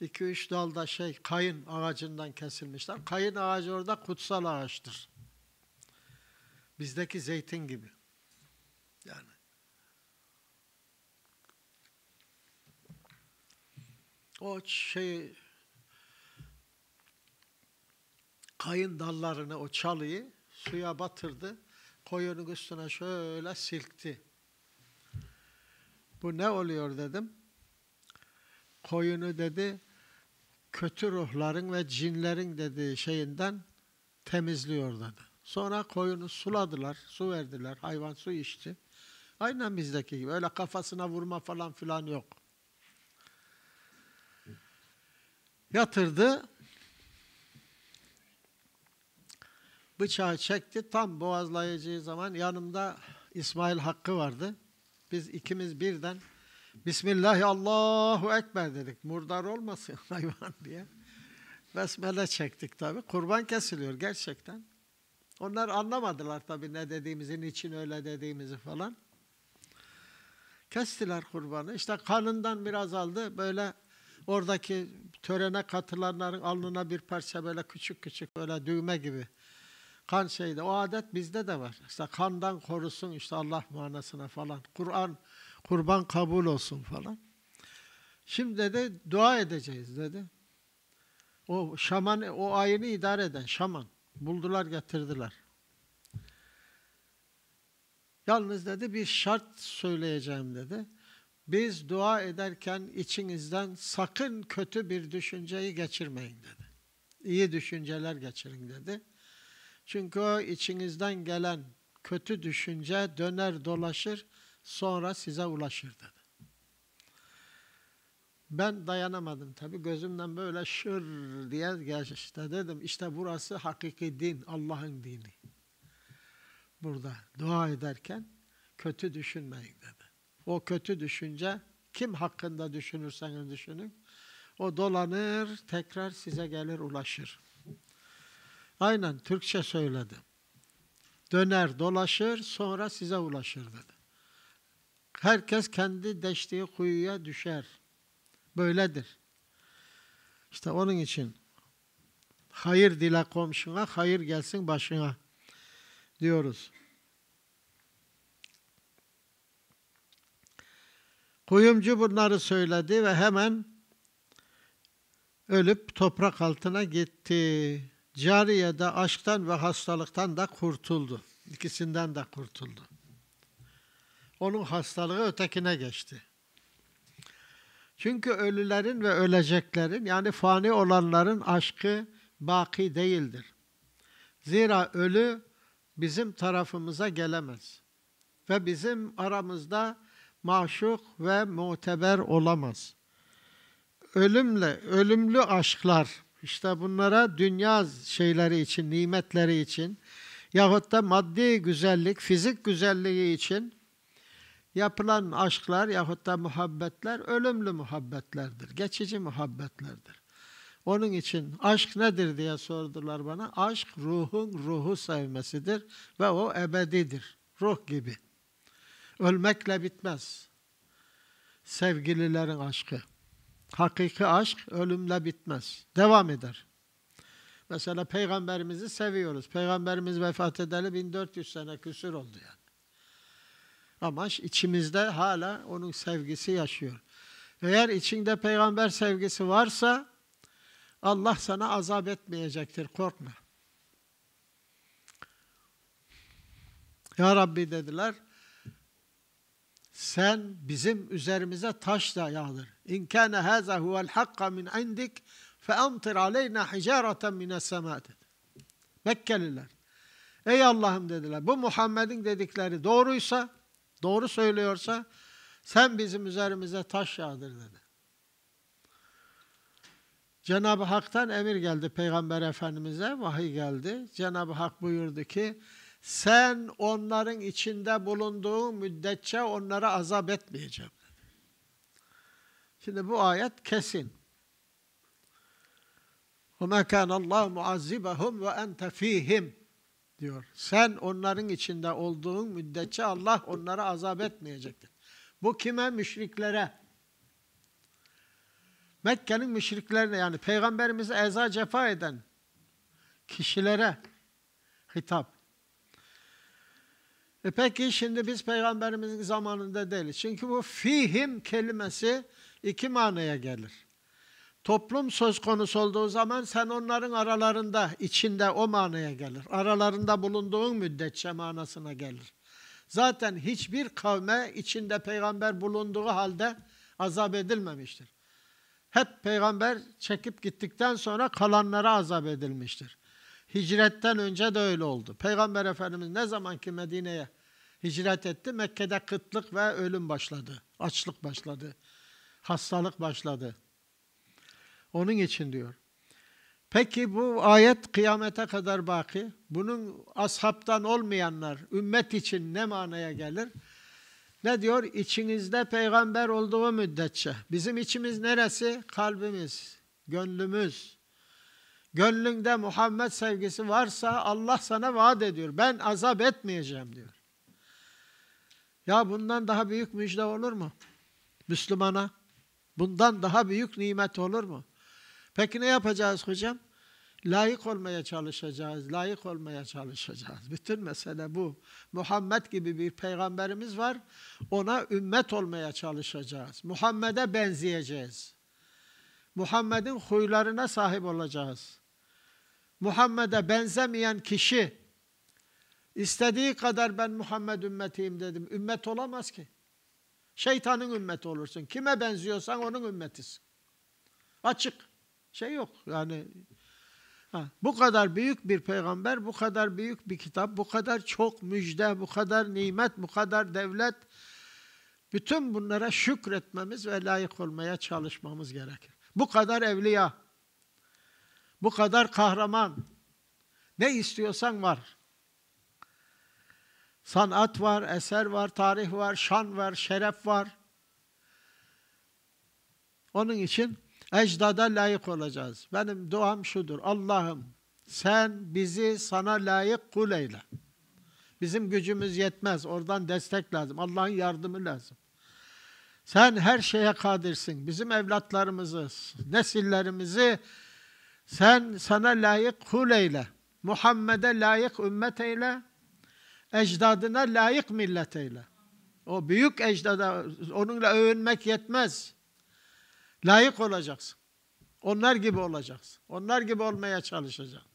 İki üç dalda şey kayın ağacından kesilmişler. Kayın ağacı orada kutsal ağaçtır. Bizdeki zeytin gibi. Yani. O şey kayın dallarını, o çalıyı suya batırdı. Koyunun üstüne şöyle silkti. Bu ne oluyor dedim. Koyunu dedi kötü ruhların ve cinlerin dediği şeyinden temizliyor dedi. Sonra koyunu suladılar, su verdiler, hayvan su içti. Aynen bizdeki gibi. Öyle kafasına vurma falan filan yok. Yatırdı, bıçağı çekti. Tam boğazlayacağı zaman yanımda İsmail Hakkı vardı. Biz ikimiz birden Bismillahi Allahu Ekber dedik. Murdar olmasın hayvan diye. Besmele çektik tabi. Kurban kesiliyor gerçekten. Onlar anlamadılar tabi ne dediğimizi, niçin öyle dediğimizi falan. Kestiler kurbanı. İşte kanından biraz aldı. Böyle oradaki törene katılanların alnına bir parça böyle küçük küçük böyle düğme gibi kan şeyde o adet bizde de var. İşte kandan korusun işte Allah manasına falan. Kur'an kurban kabul olsun falan. Şimdi dedi dua edeceğiz dedi. O şaman o ayını idare eden şaman buldular getirdiler. Yalnız dedi bir şart söyleyeceğim dedi. Biz dua ederken içinizden sakın kötü bir düşünceyi geçirmeyin dedi. İyi düşünceler geçirin dedi. Çünkü o içinizden gelen kötü düşünce döner dolaşır sonra size ulaşır dedi. Ben dayanamadım tabi gözümden böyle şır diye geçti dedim işte burası hakiki din Allah'ın dini. Burada dua ederken kötü düşünmeyin dedi. O kötü düşünce kim hakkında düşünürseniz düşünün o dolanır tekrar size gelir ulaşır. Aynen Türkçe söyledi. Döner dolaşır sonra size ulaşır dedi. Herkes kendi deştiği kuyuya düşer. Böyledir. İşte onun için hayır dile komşuna, hayır gelsin başına diyoruz. Kuyumcu bunları söyledi ve hemen ölüp toprak altına gitti. Cariye de aşktan ve hastalıktan da kurtuldu. İkisinden de kurtuldu. Onun hastalığı ötekine geçti. Çünkü ölülerin ve öleceklerin yani fani olanların aşkı baki değildir. Zira ölü bizim tarafımıza gelemez ve bizim aramızda maşuk ve muteber olamaz. Ölümle, ölümlü aşklar işte bunlara dünya şeyleri için, nimetleri için yahut da maddi güzellik, fizik güzelliği için yapılan aşklar yahut da muhabbetler ölümlü muhabbetlerdir. Geçici muhabbetlerdir. Onun için aşk nedir diye sordular bana. Aşk ruhun ruhu sevmesidir ve o ebedidir. Ruh gibi. Ölmekle bitmez. Sevgililerin aşkı. Hakiki aşk ölümle bitmez. Devam eder. Mesela peygamberimizi seviyoruz. Peygamberimiz vefat edeli 1400 sene küsür oldu yani. Ama içimizde hala onun sevgisi yaşıyor. Eğer içinde peygamber sevgisi varsa Allah sana azap etmeyecektir. Korkma. Ya Rabbi dediler. Sen bizim üzerimize taş da yağdır. İn kana haza huvel hakka min indik fe amtir aleyna hicareten mine sema. Mekkeliler. Ey Allah'ım dediler. Bu Muhammed'in dedikleri doğruysa, doğru söylüyorsa sen bizim üzerimize taş yağdır dedi. Cenab-ı Hak'tan emir geldi Peygamber Efendimiz'e, vahiy geldi. Cenab-ı Hak buyurdu ki, sen onların içinde bulunduğun müddetçe onlara azap etmeyeceğim. Dedi. Şimdi bu ayet kesin. وَمَا كَانَ اللّٰهُ مُعَذِّبَهُمْ وَاَنْتَ ف۪يهِمْ diyor. Sen onların içinde olduğun müddetçe Allah onlara azap etmeyecektir. Bu kime? Müşriklere. Mekke'nin müşriklerine yani peygamberimize eza cefa eden kişilere hitap. E peki şimdi biz peygamberimizin zamanında değiliz. Çünkü bu fihim kelimesi iki manaya gelir. Toplum söz konusu olduğu zaman sen onların aralarında, içinde o manaya gelir. Aralarında bulunduğun müddetçe manasına gelir. Zaten hiçbir kavme içinde peygamber bulunduğu halde azap edilmemiştir. Hep peygamber çekip gittikten sonra kalanlara azap edilmiştir. Hicretten önce de öyle oldu. Peygamber Efendimiz ne zaman ki Medine'ye hicret etti, Mekke'de kıtlık ve ölüm başladı. Açlık başladı. Hastalık başladı. Onun için diyor. Peki bu ayet kıyamete kadar baki. Bunun ashabtan olmayanlar ümmet için ne manaya gelir? Ne diyor? İçinizde peygamber olduğu müddetçe. Bizim içimiz neresi? Kalbimiz, gönlümüz. Gönlünde Muhammed sevgisi varsa Allah sana vaat ediyor. Ben azap etmeyeceğim diyor. Ya bundan daha büyük müjde olur mu? Müslümana. Bundan daha büyük nimet olur mu? Peki ne yapacağız hocam? Layık olmaya çalışacağız, layık olmaya çalışacağız. Bütün mesele bu. Muhammed gibi bir peygamberimiz var, ona ümmet olmaya çalışacağız. Muhammed'e benzeyeceğiz. Muhammed'in huylarına sahip olacağız. Muhammed'e benzemeyen kişi, istediği kadar ben Muhammed ümmetiyim dedim, ümmet olamaz ki. Şeytanın ümmeti olursun. Kime benziyorsan onun ümmetisin. Açık. Şey yok. Yani Ha, bu kadar büyük bir peygamber, bu kadar büyük bir kitap, bu kadar çok müjde, bu kadar nimet, bu kadar devlet. Bütün bunlara şükretmemiz ve layık olmaya çalışmamız gerekir. Bu kadar evliya, bu kadar kahraman, ne istiyorsan var. Sanat var, eser var, tarih var, şan var, şeref var. Onun için ecdada layık olacağız. Benim duam şudur. Allah'ım sen bizi sana layık kul eyle. Bizim gücümüz yetmez. Oradan destek lazım. Allah'ın yardımı lazım. Sen her şeye kadirsin. Bizim evlatlarımızı, nesillerimizi sen sana layık kul eyle. Muhammed'e layık ümmet eyle. Ecdadına layık millet eyle. O büyük ecdada onunla övünmek yetmez. Layık olacaksın. Onlar gibi olacaksın. Onlar gibi olmaya çalışacaksın.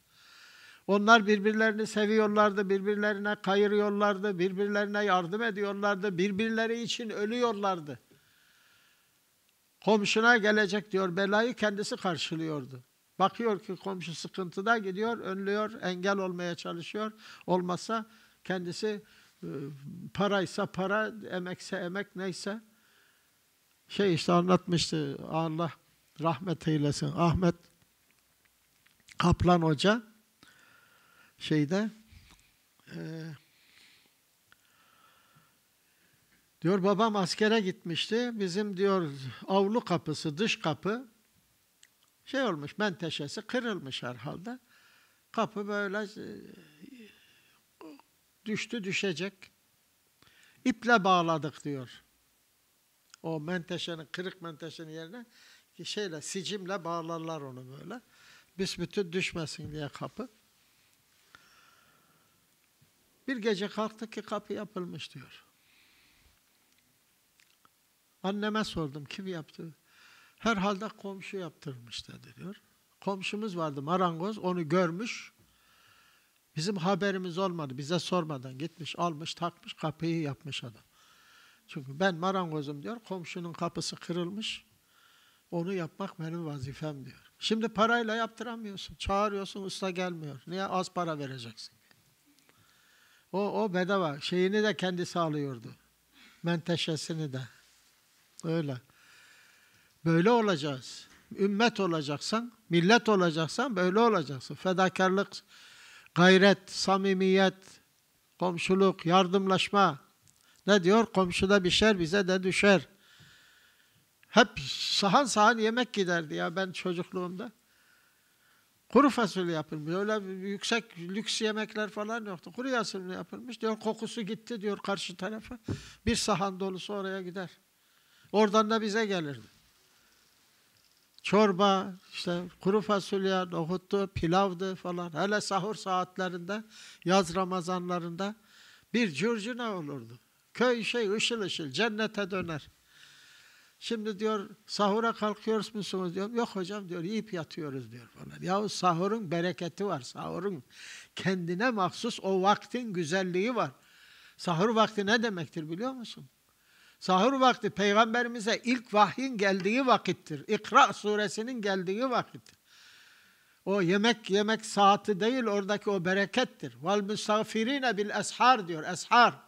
Onlar birbirlerini seviyorlardı, birbirlerine kayırıyorlardı, birbirlerine yardım ediyorlardı, birbirleri için ölüyorlardı. Komşuna gelecek diyor belayı kendisi karşılıyordu. Bakıyor ki komşu sıkıntıda gidiyor, önlüyor, engel olmaya çalışıyor. Olmazsa kendisi e, paraysa para, emekse emek neyse şey işte anlatmıştı Allah rahmet eylesin. Ahmet Kaplan Hoca şeyde e, Diyor babam askere gitmişti. Bizim diyor avlu kapısı, dış kapı şey olmuş, menteşesi kırılmış herhalde. Kapı böyle e, düştü düşecek. İple bağladık diyor. O menteşenin, kırık menteşenin yerine şeyle, sicimle bağlarlar onu böyle. Büsbütün düşmesin diye kapı. Bir gece kalktı ki kapı yapılmış diyor. Anneme sordum kim yaptı? Herhalde komşu yaptırmış dedi diyor. Komşumuz vardı marangoz onu görmüş. Bizim haberimiz olmadı bize sormadan gitmiş almış takmış kapıyı yapmış adam. Çünkü ben marangozum diyor komşunun kapısı kırılmış. Onu yapmak benim vazifem diyor. Şimdi parayla yaptıramıyorsun. Çağırıyorsun usta gelmiyor. Niye? Az para vereceksin. O, o bedava. Şeyini de kendi sağlıyordu. Menteşesini de. Öyle. Böyle olacağız. Ümmet olacaksan, millet olacaksan böyle olacaksın. Fedakarlık, gayret, samimiyet, komşuluk, yardımlaşma. Ne diyor? Komşuda bir şer bize de düşer. Hep sahan sahan yemek giderdi ya ben çocukluğumda. Kuru fasulye yapılmış. Öyle yüksek lüks yemekler falan yoktu. Kuru fasulye yapılmış. Diyor kokusu gitti diyor karşı tarafa. Bir sahan dolusu oraya gider. Oradan da bize gelirdi. Çorba, işte kuru fasulye, nohuttu, pilavdı falan. Hele sahur saatlerinde, yaz Ramazanlarında bir curcuna olurdu. Köy şey ışıl ışıl, cennete döner. Şimdi diyor sahura kalkıyoruz musunuz diyor. Yok hocam diyor yiyip yatıyoruz diyor falan. Yahu sahurun bereketi var. Sahurun kendine mahsus o vaktin güzelliği var. Sahur vakti ne demektir biliyor musun? Sahur vakti peygamberimize ilk vahyin geldiği vakittir. İkra suresinin geldiği vakittir. O yemek yemek saati değil oradaki o berekettir. Vel müstagfirine bil eshar diyor. Eshar.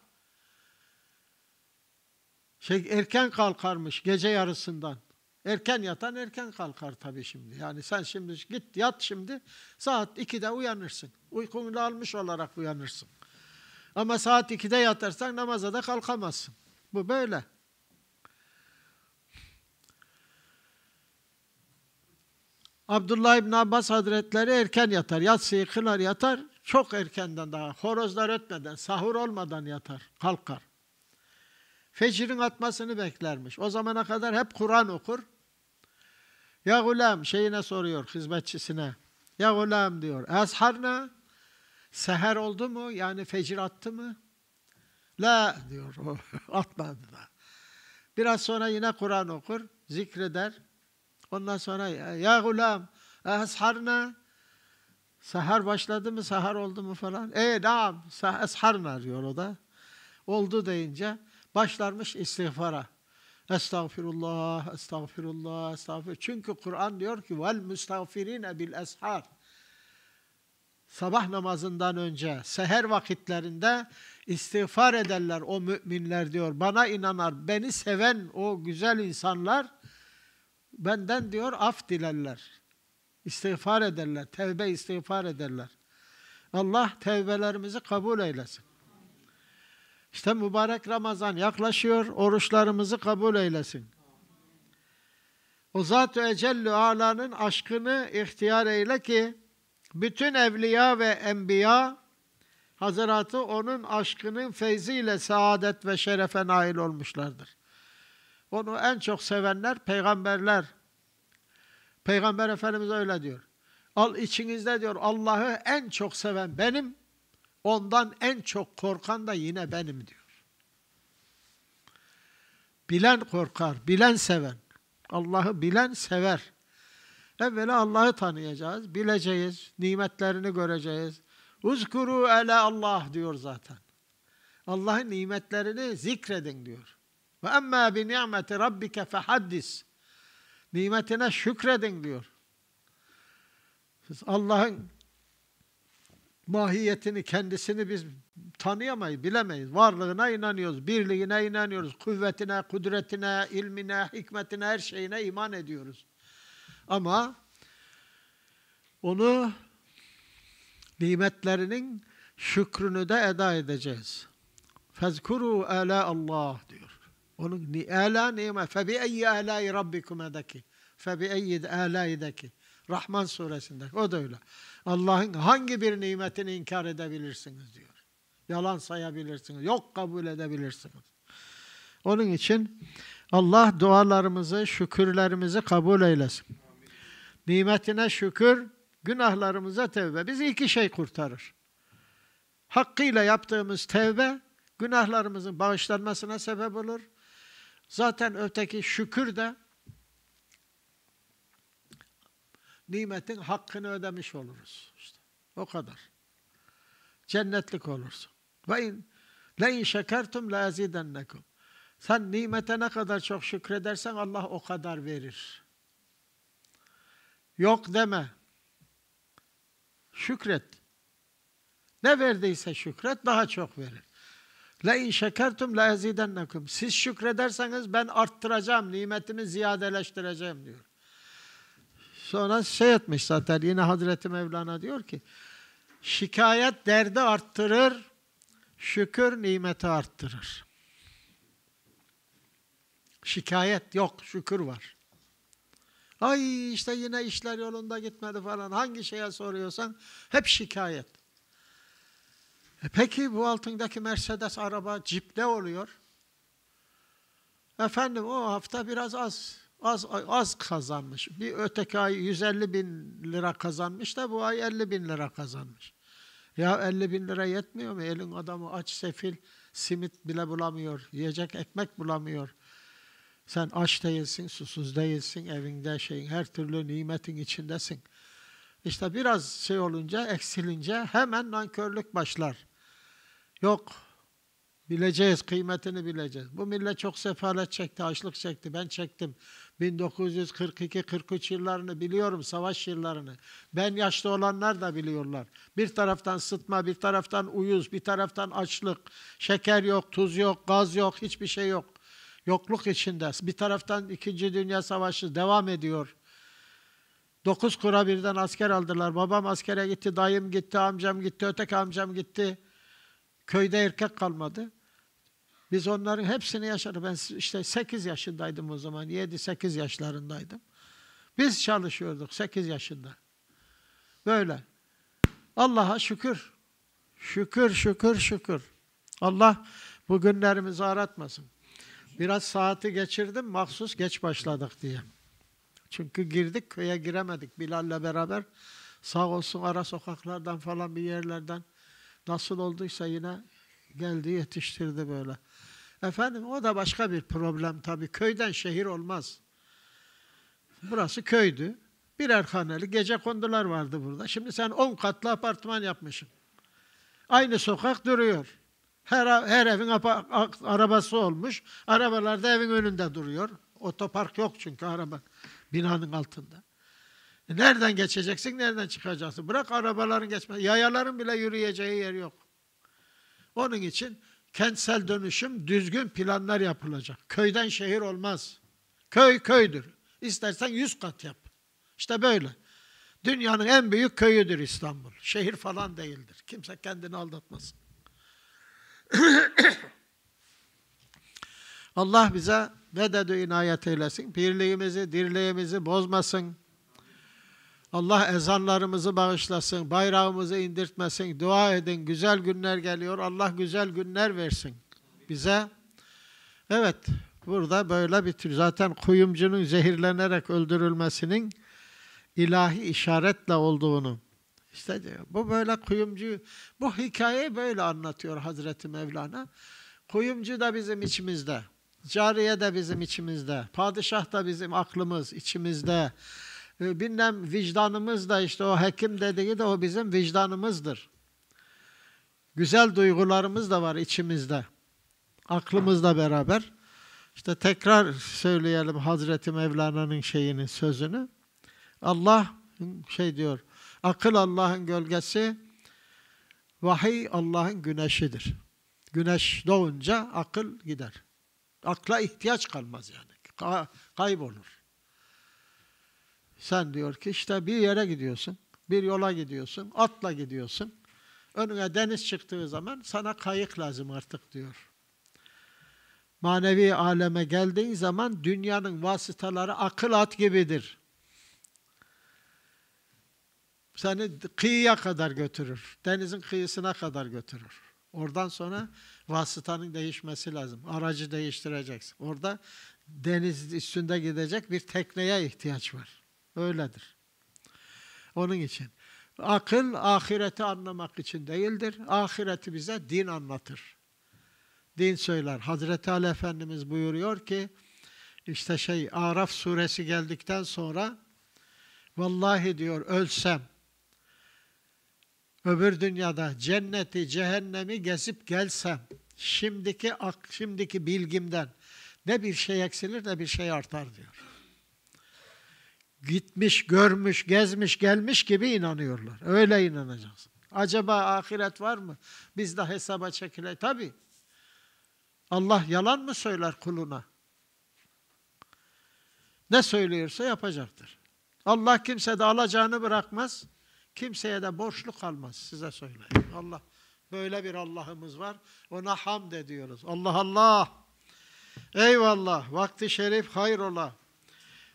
Şey erken kalkarmış gece yarısından. Erken yatan erken kalkar tabii şimdi. Yani sen şimdi git yat şimdi saat 2'de uyanırsın. Uykunu almış olarak uyanırsın. Ama saat 2'de yatarsan namaza da kalkamazsın. Bu böyle. Abdullah İbn Abbas Hazretleri erken yatar. Yatsıyı kılar yatar. Çok erkenden daha. Horozlar ötmeden, sahur olmadan yatar. Kalkar. Fecrin atmasını beklermiş. O zamana kadar hep Kur'an okur. Ya gulam şeyine soruyor hizmetçisine. Ya gulam diyor. Esharna seher oldu mu? Yani fecir attı mı? La diyor atmadı da. Biraz sonra yine Kur'an okur, zikreder. Ondan sonra ya gulam esharna sahar başladı mı, sahar oldu mu falan. E nam esharna diyor o da. Oldu deyince başlarmış istiğfara. Estağfirullah, estağfirullah, estağfir. Çünkü Kur'an diyor ki vel müstağfirine bil eshar. Sabah namazından önce, seher vakitlerinde istiğfar ederler o müminler diyor. Bana inanar, beni seven o güzel insanlar benden diyor af dilerler. İstiğfar ederler, tevbe istiğfar ederler. Allah tevbelerimizi kabul eylesin. İşte mübarek Ramazan yaklaşıyor, oruçlarımızı kabul eylesin. O Zat-ı Ecellü Ala'nın aşkını ihtiyar eyle ki bütün evliya ve enbiya Hazretı onun aşkının feyziyle saadet ve şerefe nail olmuşlardır. Onu en çok sevenler peygamberler. Peygamber Efendimiz öyle diyor. Al içinizde diyor Allah'ı en çok seven benim, ondan en çok korkan da yine benim diyor. Bilen korkar, bilen seven. Allah'ı bilen sever. Evvela Allah'ı tanıyacağız, bileceğiz, nimetlerini göreceğiz. Uzkuru ele Allah diyor zaten. Allah'ın nimetlerini zikredin diyor. Ve emmâ bi ni'meti rabbike fehaddis. Nimetine şükredin diyor. Allah'ın mahiyetini, kendisini biz tanıyamayız, bilemeyiz. Varlığına inanıyoruz, birliğine inanıyoruz, kuvvetine, kudretine, ilmine, hikmetine, her şeyine iman ediyoruz. Ama onu nimetlerinin şükrünü de eda edeceğiz. Fezkuru ala Allah diyor. Onun ni ala nime fe bi eyyi alai rabbikumedeki fe bi eyyi alaideki Rahman suresinde o da öyle. Allah'ın hangi bir nimetini inkar edebilirsiniz diyor. Yalan sayabilirsiniz. Yok kabul edebilirsiniz. Onun için Allah dualarımızı, şükürlerimizi kabul eylesin. Nimetine şükür, günahlarımıza tevbe. Bizi iki şey kurtarır. Hakkıyla yaptığımız tevbe, günahlarımızın bağışlanmasına sebep olur. Zaten öteki şükür de nimetin hakkını ödemiş oluruz. İşte o kadar. Cennetlik olursun. Ve in le in şekertum la. Sen nimete ne kadar çok şükredersen Allah o kadar verir. Yok deme. Şükret. Ne verdiyse şükret daha çok verir. La in şekertum la. Siz şükrederseniz ben arttıracağım, nimetimi ziyadeleştireceğim diyor. Sonra şey etmiş zaten yine Hazreti Mevlana diyor ki şikayet derdi arttırır, şükür nimeti arttırır. Şikayet yok, şükür var. Ay işte yine işler yolunda gitmedi falan. Hangi şeye soruyorsan hep şikayet. E peki bu altındaki Mercedes araba cip ne oluyor? Efendim o hafta biraz az az az kazanmış. Bir öteki ay 150 bin lira kazanmış da bu ay 50 bin lira kazanmış. Ya 50 bin lira yetmiyor mu? Elin adamı aç sefil, simit bile bulamıyor, yiyecek ekmek bulamıyor. Sen aç değilsin, susuz değilsin, evinde şeyin her türlü nimetin içindesin. İşte biraz şey olunca, eksilince hemen nankörlük başlar. Yok, bileceğiz, kıymetini bileceğiz. Bu millet çok sefalet çekti, açlık çekti, ben çektim. 1942-43 yıllarını biliyorum, savaş yıllarını. Ben yaşlı olanlar da biliyorlar. Bir taraftan sıtma, bir taraftan uyuz, bir taraftan açlık, şeker yok, tuz yok, gaz yok, hiçbir şey yok. Yokluk içinde. Bir taraftan İkinci Dünya Savaşı devam ediyor. Dokuz kura birden asker aldılar. Babam askere gitti, dayım gitti, amcam gitti, öteki amcam gitti. Köyde erkek kalmadı. Biz onların hepsini yaşadık. Ben işte 8 yaşındaydım o zaman. 7-8 yaşlarındaydım. Biz çalışıyorduk 8 yaşında. Böyle. Allah'a şükür. Şükür, şükür, şükür. Allah bu günlerimizi aratmasın. Biraz saati geçirdim, mahsus geç başladık diye. Çünkü girdik, köye giremedik Bilal'le beraber. Sağ olsun ara sokaklardan falan bir yerlerden nasıl olduysa yine geldi yetiştirdi böyle. Efendim o da başka bir problem tabii. Köyden şehir olmaz. Burası köydü. Birer haneli gece kondular vardı burada. Şimdi sen on katlı apartman yapmışsın. Aynı sokak duruyor. Her, her evin arabası olmuş. Arabalar da evin önünde duruyor. Otopark yok çünkü araba binanın altında. E nereden geçeceksin, nereden çıkacaksın? Bırak arabaların geçme, yayaların bile yürüyeceği yer yok. Onun için kentsel dönüşüm düzgün planlar yapılacak. Köyden şehir olmaz. Köy köydür. İstersen yüz kat yap. İşte böyle. Dünyanın en büyük köyüdür İstanbul. Şehir falan değildir. Kimse kendini aldatmasın. Allah bize vededü inayet eylesin. Birliğimizi, dirliğimizi bozmasın. Allah ezanlarımızı bağışlasın, bayrağımızı indirtmesin. Dua edin, güzel günler geliyor. Allah güzel günler versin bize. Evet, burada böyle bir tür. Zaten kuyumcunun zehirlenerek öldürülmesinin ilahi işaretle olduğunu işte diyor, bu böyle kuyumcu, bu hikayeyi böyle anlatıyor Hazreti Mevlana. Kuyumcu da bizim içimizde, cariye de bizim içimizde, padişah da bizim aklımız, içimizde. Ee, bilmem vicdanımız da işte o hekim dediği de o bizim vicdanımızdır. Güzel duygularımız da var içimizde. Aklımızla beraber. İşte tekrar söyleyelim Hazreti Mevlana'nın şeyini, sözünü. Allah şey diyor, Akıl Allah'ın gölgesi, vahiy Allah'ın güneşidir. Güneş doğunca akıl gider. Akla ihtiyaç kalmaz yani. Ka kaybolur. Sen diyor ki işte bir yere gidiyorsun, bir yola gidiyorsun, atla gidiyorsun. Önüne deniz çıktığı zaman sana kayık lazım artık diyor. manevi aleme geldiğin zaman dünyanın vasıtaları akıl at gibidir. Seni kıyıya kadar götürür. Denizin kıyısına kadar götürür. Oradan sonra vasıtanın değişmesi lazım. Aracı değiştireceksin. Orada deniz üstünde gidecek bir tekneye ihtiyaç var. Öyledir. Onun için. Akıl ahireti anlamak için değildir. Ahireti bize din anlatır. Din söyler. Hazreti Ali Efendimiz buyuruyor ki işte şey Araf suresi geldikten sonra vallahi diyor ölsem öbür dünyada cenneti, cehennemi gezip gelsem şimdiki şimdiki bilgimden ne bir şey eksilir ne bir şey artar diyor. Gitmiş, görmüş, gezmiş, gelmiş gibi inanıyorlar. Öyle inanacaksın. Acaba ahiret var mı? Biz de hesaba çekile. Tabi. Allah yalan mı söyler kuluna? Ne söylüyorsa yapacaktır. Allah kimse de alacağını bırakmaz. Kimseye de borçlu kalmaz size söyleyeyim. Allah böyle bir Allah'ımız var. Ona hamd ediyoruz. Allah Allah. Eyvallah. Vakti şerif hayrola.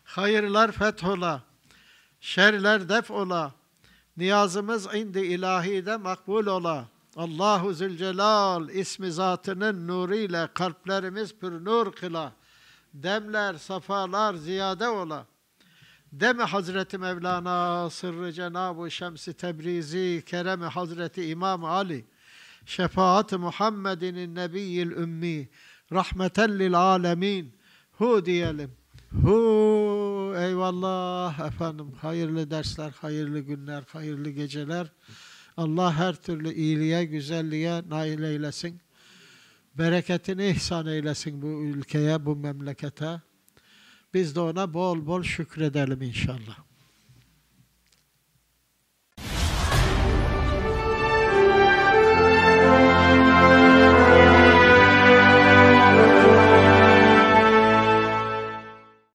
Hayırlar fethola. Şerler def ola. Niyazımız indi ilahide makbul ola. Allahu Zülcelal ismi zatının nuruyla kalplerimiz pür nur kıla. Demler, safalar ziyade ola. Deme Hazreti Mevlana sırrı Cenab-ı Şems-i Tebrizi keremi Hazreti İmam Ali şefaat Muhammed'in nebiyyil ümmi rahmeten lil alemin hu diyelim. Hu eyvallah efendim hayırlı dersler, hayırlı günler, hayırlı geceler. Allah her türlü iyiliğe, güzelliğe nail eylesin. Bereketini ihsan eylesin bu ülkeye, bu memlekete. Biz de ona bol bol şükredelim inşallah.